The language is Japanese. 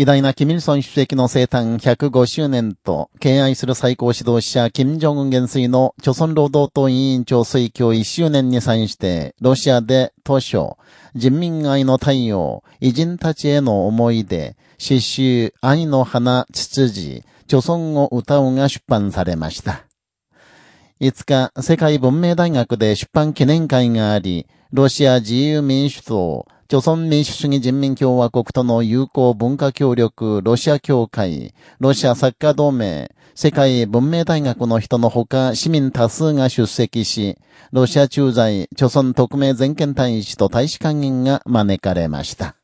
偉大なキミルソン主席の生誕105周年と、敬愛する最高指導者、金正恩元帥の、朝鮮労働党委員長推挙1周年に際して、ロシアで当初、人民愛の太陽、偉人たちへの思い出、詩集、愛の花、ツツジ、朝鮮を歌うが出版されました。5日、世界文明大学で出版記念会があり、ロシア自由民主党、朝鮮民主主義人民共和国との友好文化協力ロシア協会、ロシアサッカー同盟、世界文明大学の人のほか市民多数が出席し、ロシア駐在、朝鮮特命全権大使と大使館員が招かれました。